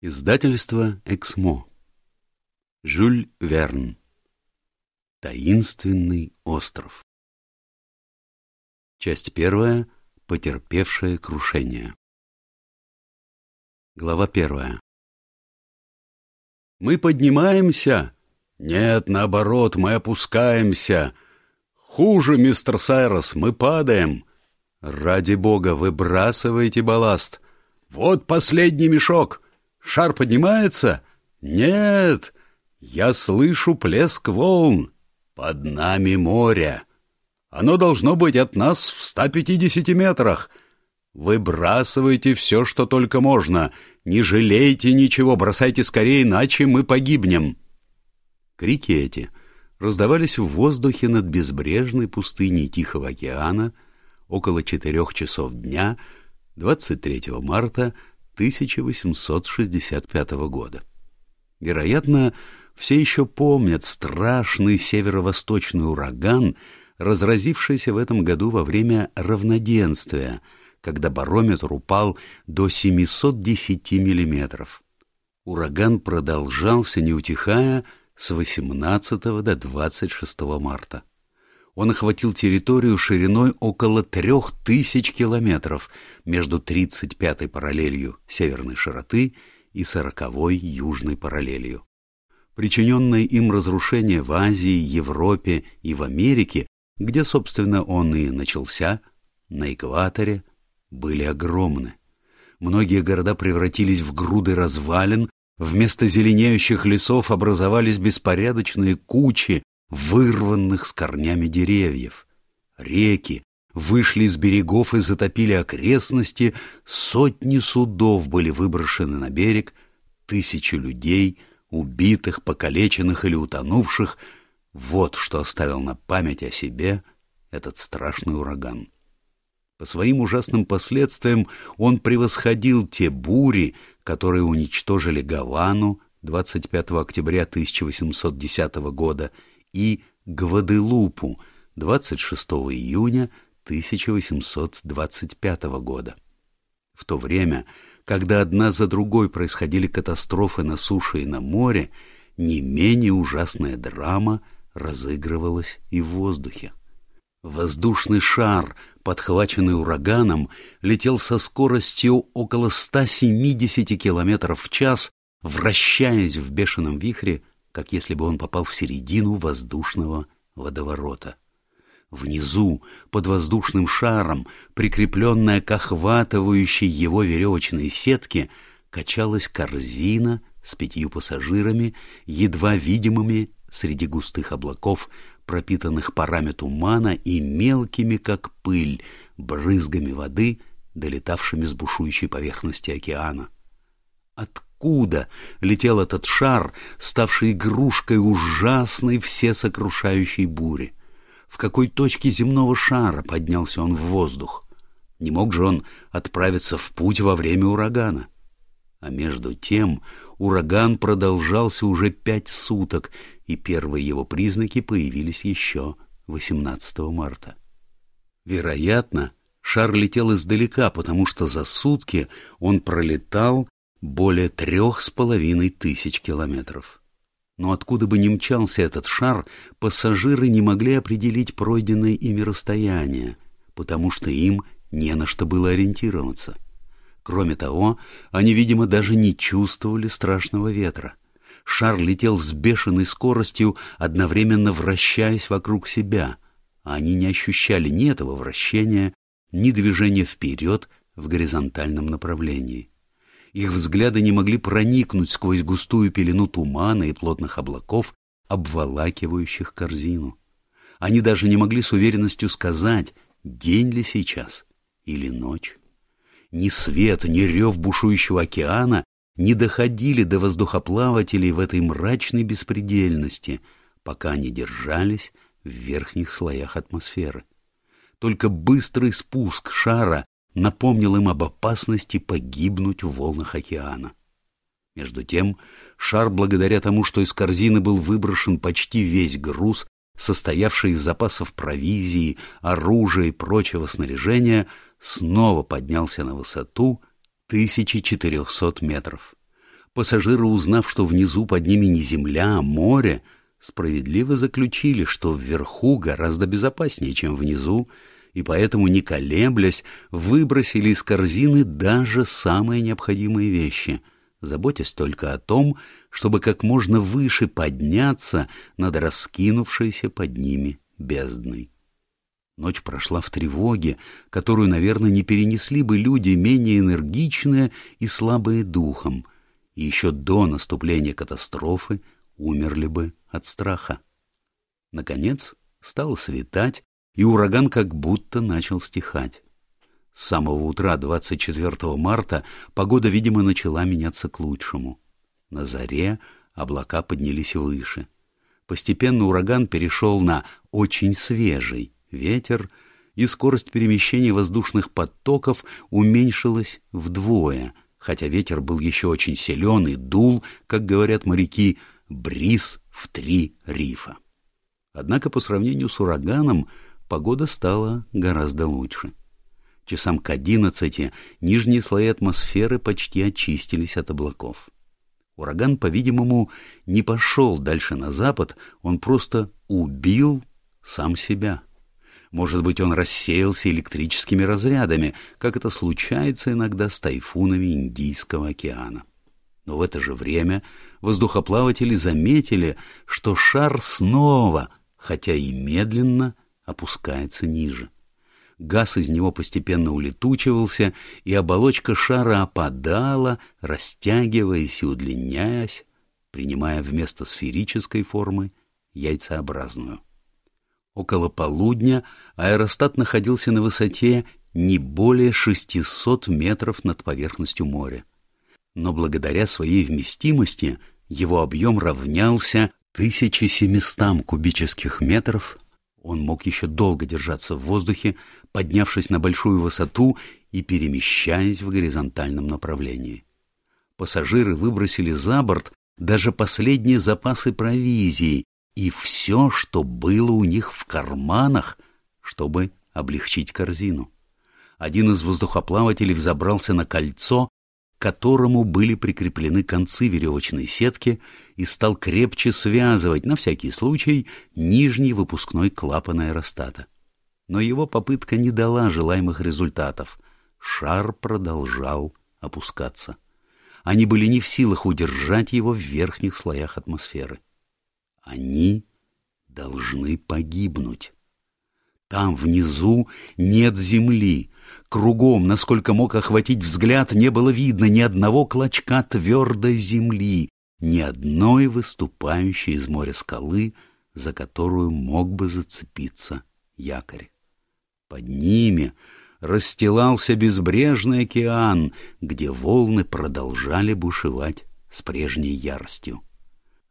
Издательство «Эксмо». Жюль Верн. Таинственный остров. Часть первая. Потерпевшее крушение. Глава первая. Мы поднимаемся? Нет, наоборот, мы опускаемся. Хуже, мистер Сайрос, мы падаем. Ради бога, выбрасывайте балласт. Вот последний мешок. Шар поднимается? Нет, я слышу плеск волн. Под нами море. Оно должно быть от нас в 150 метрах. Выбрасывайте все, что только можно. Не жалейте ничего, бросайте скорее, иначе мы погибнем. Крики эти раздавались в воздухе над безбрежной пустыней Тихого океана около четырех часов дня 23 марта 1865 года. Вероятно, все еще помнят страшный северо-восточный ураган, разразившийся в этом году во время равноденствия, когда барометр упал до 710 миллиметров. Ураган продолжался, не утихая, с 18 до 26 марта. Он охватил территорию шириной около трех тысяч километров между 35-й параллелью северной широты и 40-й южной параллелью. Причиненное им разрушение в Азии, Европе и в Америке, где, собственно, он и начался, на экваторе, были огромны. Многие города превратились в груды развалин, вместо зеленеющих лесов образовались беспорядочные кучи вырванных с корнями деревьев. Реки вышли из берегов и затопили окрестности, сотни судов были выброшены на берег, тысячи людей, убитых, покалеченных или утонувших, вот что оставил на память о себе этот страшный ураган. По своим ужасным последствиям он превосходил те бури, которые уничтожили Гавану 25 октября 1810 года и Гваделупу 26 июня 1825 года. В то время, когда одна за другой происходили катастрофы на суше и на море, не менее ужасная драма разыгрывалась и в воздухе. Воздушный шар, подхваченный ураганом, летел со скоростью около 170 км в час, вращаясь в бешеном вихре как если бы он попал в середину воздушного водоворота. Внизу, под воздушным шаром, прикрепленная к охватывающей его веревочной сетке, качалась корзина с пятью пассажирами, едва видимыми среди густых облаков, пропитанных парами тумана и мелкими, как пыль, брызгами воды, долетавшими с бушующей поверхности океана. Откуда? летел этот шар, ставший игрушкой ужасной всесокрушающей бури. В какой точке земного шара поднялся он в воздух? Не мог же он отправиться в путь во время урагана? А между тем ураган продолжался уже пять суток, и первые его признаки появились еще 18 марта. Вероятно, шар летел издалека, потому что за сутки он пролетал более трех с половиной тысяч километров. Но откуда бы ни мчался этот шар, пассажиры не могли определить пройденное ими расстояние, потому что им не на что было ориентироваться. Кроме того, они, видимо, даже не чувствовали страшного ветра. Шар летел с бешеной скоростью, одновременно вращаясь вокруг себя, а они не ощущали ни этого вращения, ни движения вперед в горизонтальном направлении. Их взгляды не могли проникнуть сквозь густую пелену тумана и плотных облаков, обволакивающих корзину. Они даже не могли с уверенностью сказать, день ли сейчас или ночь. Ни свет, ни рев бушующего океана не доходили до воздухоплавателей в этой мрачной беспредельности, пока они держались в верхних слоях атмосферы. Только быстрый спуск шара напомнил им об опасности погибнуть в волнах океана. Между тем, шар, благодаря тому, что из корзины был выброшен почти весь груз, состоявший из запасов провизии, оружия и прочего снаряжения, снова поднялся на высоту 1400 метров. Пассажиры, узнав, что внизу под ними не земля, а море, справедливо заключили, что вверху гораздо безопаснее, чем внизу, и поэтому, не колеблясь, выбросили из корзины даже самые необходимые вещи, заботясь только о том, чтобы как можно выше подняться над раскинувшейся под ними бездной. Ночь прошла в тревоге, которую, наверное, не перенесли бы люди менее энергичные и слабые духом, и еще до наступления катастрофы умерли бы от страха. Наконец стало светать, и ураган как будто начал стихать. С самого утра 24 марта погода, видимо, начала меняться к лучшему. На заре облака поднялись выше. Постепенно ураган перешел на очень свежий ветер, и скорость перемещения воздушных потоков уменьшилась вдвое, хотя ветер был еще очень силен и дул, как говорят моряки, бриз в три рифа. Однако по сравнению с ураганом погода стала гораздо лучше. Часам к одиннадцати нижние слои атмосферы почти очистились от облаков. Ураган, по-видимому, не пошел дальше на запад, он просто убил сам себя. Может быть, он рассеялся электрическими разрядами, как это случается иногда с тайфунами Индийского океана. Но в это же время воздухоплаватели заметили, что шар снова, хотя и медленно, опускается ниже. Газ из него постепенно улетучивался, и оболочка шара опадала, растягиваясь и удлиняясь, принимая вместо сферической формы яйцеобразную. Около полудня аэростат находился на высоте не более 600 метров над поверхностью моря. Но благодаря своей вместимости его объем равнялся 1700 кубических метров он мог еще долго держаться в воздухе, поднявшись на большую высоту и перемещаясь в горизонтальном направлении. Пассажиры выбросили за борт даже последние запасы провизии и все, что было у них в карманах, чтобы облегчить корзину. Один из воздухоплавателей взобрался на кольцо к которому были прикреплены концы веревочной сетки, и стал крепче связывать, на всякий случай, нижний выпускной клапан аэростата. Но его попытка не дала желаемых результатов. Шар продолжал опускаться. Они были не в силах удержать его в верхних слоях атмосферы. Они должны погибнуть. Там внизу нет земли, Кругом, насколько мог охватить взгляд, не было видно ни одного клочка твердой земли, ни одной выступающей из моря скалы, за которую мог бы зацепиться якорь. Под ними расстилался безбрежный океан, где волны продолжали бушевать с прежней яростью.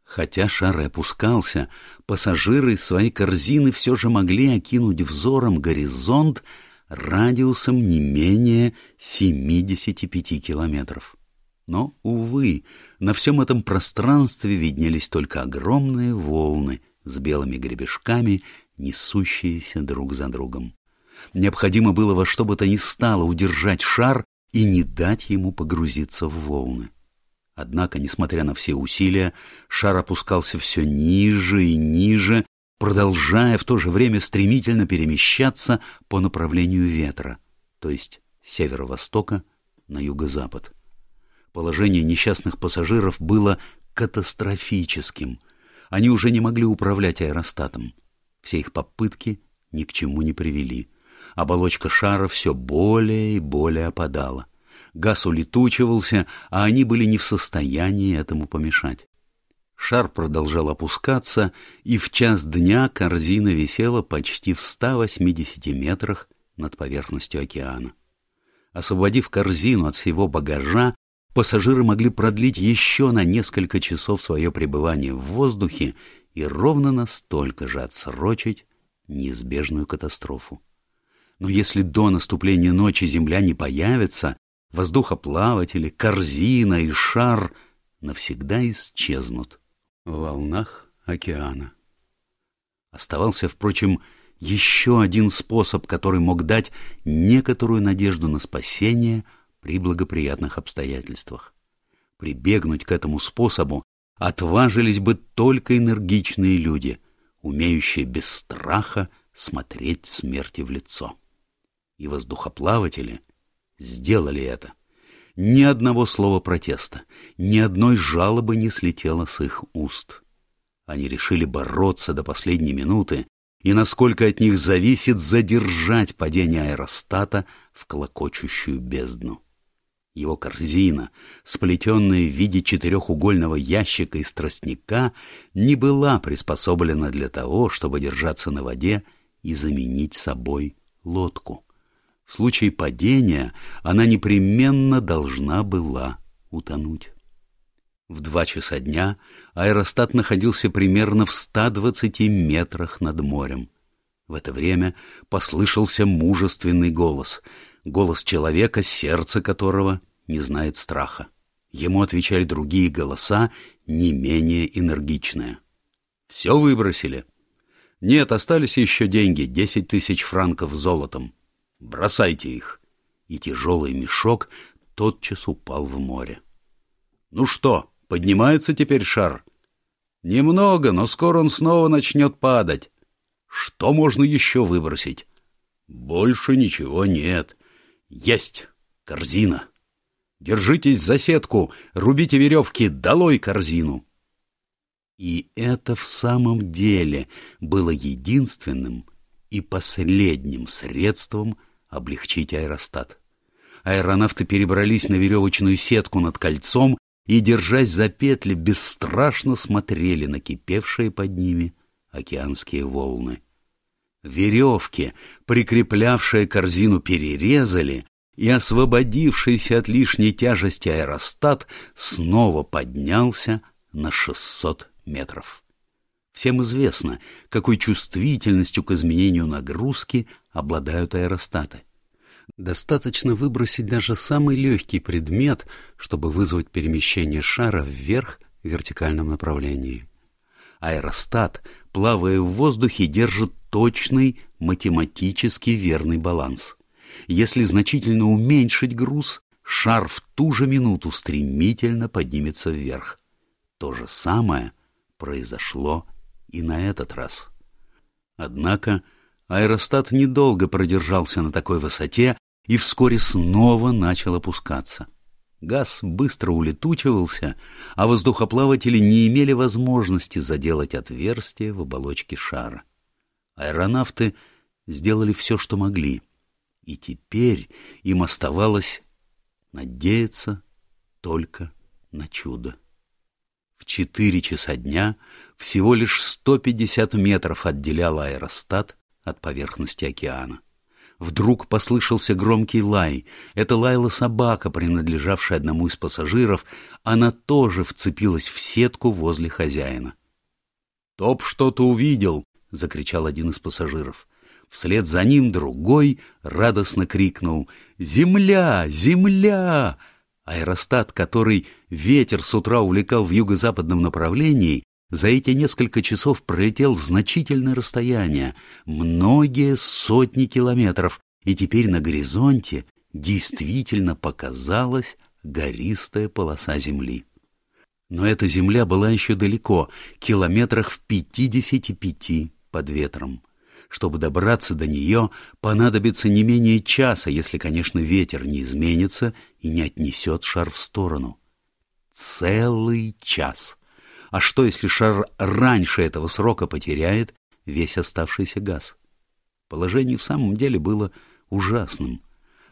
Хотя шар и опускался, пассажиры своей корзины все же могли окинуть взором горизонт, радиусом не менее 75 километров. Но, увы, на всем этом пространстве виднелись только огромные волны с белыми гребешками, несущиеся друг за другом. Необходимо было во что бы то ни стало удержать шар и не дать ему погрузиться в волны. Однако, несмотря на все усилия, шар опускался все ниже и ниже, продолжая в то же время стремительно перемещаться по направлению ветра, то есть с северо-востока на юго-запад. Положение несчастных пассажиров было катастрофическим. Они уже не могли управлять аэростатом. Все их попытки ни к чему не привели. Оболочка шара все более и более опадала. Газ улетучивался, а они были не в состоянии этому помешать. Шар продолжал опускаться, и в час дня корзина висела почти в 180 метрах над поверхностью океана. Освободив корзину от всего багажа, пассажиры могли продлить еще на несколько часов свое пребывание в воздухе и ровно настолько же отсрочить неизбежную катастрофу. Но если до наступления ночи Земля не появится, воздухоплаватели, корзина и шар навсегда исчезнут в волнах океана. Оставался, впрочем, еще один способ, который мог дать некоторую надежду на спасение при благоприятных обстоятельствах. Прибегнуть к этому способу отважились бы только энергичные люди, умеющие без страха смотреть смерти в лицо. И воздухоплаватели сделали это. Ни одного слова протеста, ни одной жалобы не слетело с их уст. Они решили бороться до последней минуты и, насколько от них зависит, задержать падение аэростата в клокочущую бездну. Его корзина, сплетенная в виде четырехугольного ящика из тростника, не была приспособлена для того, чтобы держаться на воде и заменить собой лодку. В случае падения она непременно должна была утонуть. В два часа дня аэростат находился примерно в 120 метрах над морем. В это время послышался мужественный голос, голос человека, сердце которого не знает страха. Ему отвечали другие голоса, не менее энергичные. «Все выбросили?» «Нет, остались еще деньги, десять тысяч франков золотом. Бросайте их!» И тяжелый мешок тотчас упал в море. «Ну что, поднимается теперь шар?» «Немного, но скоро он снова начнет падать. Что можно еще выбросить?» «Больше ничего нет. Есть корзина. Держитесь за сетку, рубите веревки, долой корзину!» И это в самом деле было единственным и последним средством облегчить аэростат. Аэронавты перебрались на веревочную сетку над кольцом и, держась за петли, бесстрашно смотрели на кипевшие под ними океанские волны. Веревки, прикреплявшие корзину, перерезали, и освободившийся от лишней тяжести аэростат снова поднялся на шестьсот метров. Всем известно, какой чувствительностью к изменению нагрузки обладают аэростаты. Достаточно выбросить даже самый легкий предмет, чтобы вызвать перемещение шара вверх в вертикальном направлении. Аэростат, плавая в воздухе, держит точный, математически верный баланс. Если значительно уменьшить груз, шар в ту же минуту стремительно поднимется вверх. То же самое произошло и на этот раз. Однако аэростат недолго продержался на такой высоте и вскоре снова начал опускаться. Газ быстро улетучивался, а воздухоплаватели не имели возможности заделать отверстие в оболочке шара. Аэронавты сделали все, что могли, и теперь им оставалось надеяться только на чудо. В четыре часа дня всего лишь 150 метров отделял аэростат от поверхности океана. Вдруг послышался громкий лай. Это лаяла собака, принадлежавшая одному из пассажиров. Она тоже вцепилась в сетку возле хозяина. «Топ что-то увидел!» — закричал один из пассажиров. Вслед за ним другой радостно крикнул «Земля! Земля!» Аэростат, который ветер с утра увлекал в юго-западном направлении, за эти несколько часов пролетел значительное расстояние, многие сотни километров, и теперь на горизонте действительно показалась гористая полоса земли. Но эта земля была еще далеко, километрах в пятидесяти пяти под ветром. Чтобы добраться до нее, понадобится не менее часа, если, конечно, ветер не изменится и не отнесет шар в сторону. Целый час. А что, если шар раньше этого срока потеряет весь оставшийся газ? Положение в самом деле было ужасным.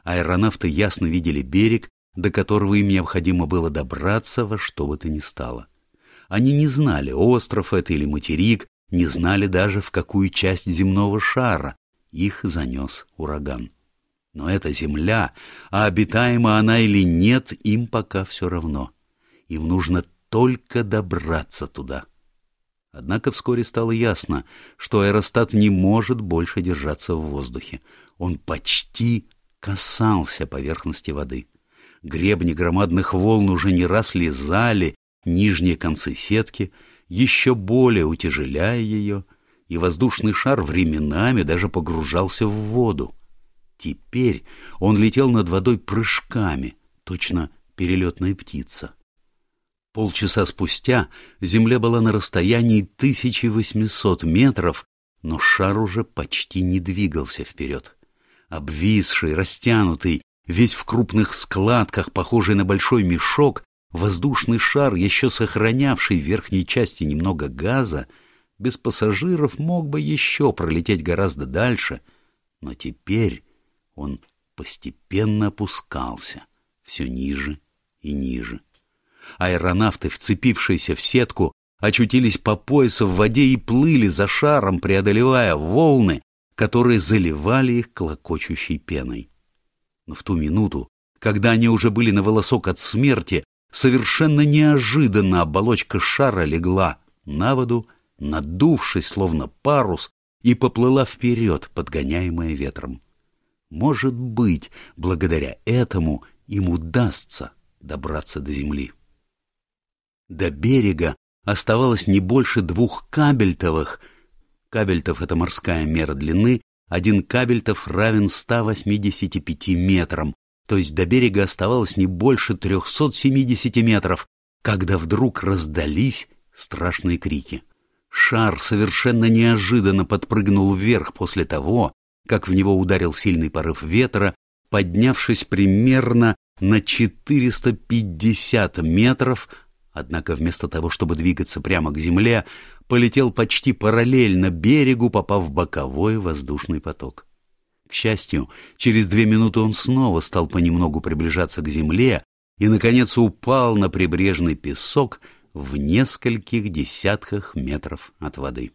Аэронавты ясно видели берег, до которого им необходимо было добраться во что бы то ни стало. Они не знали, остров это или материк, не знали даже, в какую часть земного шара их занес ураган. Но эта земля, а обитаема она или нет, им пока все равно. Им нужно только добраться туда. Однако вскоре стало ясно, что аэростат не может больше держаться в воздухе. Он почти касался поверхности воды. Гребни громадных волн уже не раз лизали нижние концы сетки, еще более утяжеляя ее, и воздушный шар временами даже погружался в воду. Теперь он летел над водой прыжками, точно перелетная птица. Полчаса спустя Земля была на расстоянии 1800 метров, но шар уже почти не двигался вперед. Обвисший, растянутый, весь в крупных складках, похожий на большой мешок, воздушный шар, еще сохранявший в верхней части немного газа, без пассажиров мог бы еще пролететь гораздо дальше, но теперь он постепенно опускался все ниже и ниже. Аэронавты, вцепившиеся в сетку, очутились по поясу в воде и плыли за шаром, преодолевая волны, которые заливали их клокочущей пеной. Но в ту минуту, когда они уже были на волосок от смерти, совершенно неожиданно оболочка шара легла на воду, надувшись, словно парус, и поплыла вперед, подгоняемая ветром. Может быть, благодаря этому им удастся добраться до земли. До берега оставалось не больше двух кабельтовых. Кабельтов — это морская мера длины, один кабельтов равен 185 метрам, то есть до берега оставалось не больше 370 метров, когда вдруг раздались страшные крики. Шар совершенно неожиданно подпрыгнул вверх после того, как в него ударил сильный порыв ветра, поднявшись примерно на 450 метров Однако вместо того, чтобы двигаться прямо к земле, полетел почти параллельно берегу, попав в боковой воздушный поток. К счастью, через две минуты он снова стал понемногу приближаться к земле и, наконец, упал на прибрежный песок в нескольких десятках метров от воды.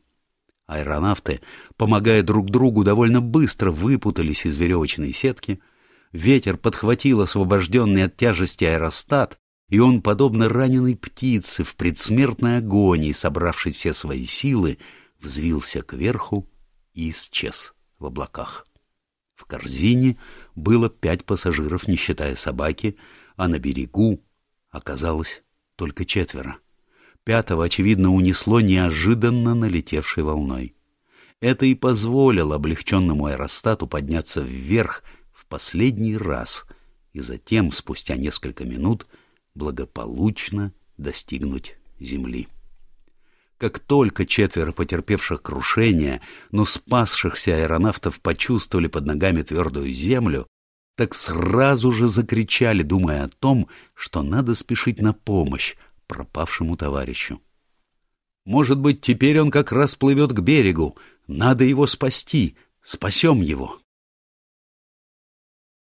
Аэронавты, помогая друг другу, довольно быстро выпутались из веревочной сетки. Ветер подхватил освобожденный от тяжести аэростат, и он, подобно раненой птице в предсмертной агонии, собравший все свои силы, взвился кверху и исчез в облаках. В корзине было пять пассажиров, не считая собаки, а на берегу оказалось только четверо. Пятого, очевидно, унесло неожиданно налетевшей волной. Это и позволило облегченному аэростату подняться вверх в последний раз, и затем, спустя несколько минут, — благополучно достигнуть земли. Как только четверо потерпевших крушение, но спасшихся аэронавтов почувствовали под ногами твердую землю, так сразу же закричали, думая о том, что надо спешить на помощь пропавшему товарищу. «Может быть, теперь он как раз плывет к берегу. Надо его спасти. Спасем его!»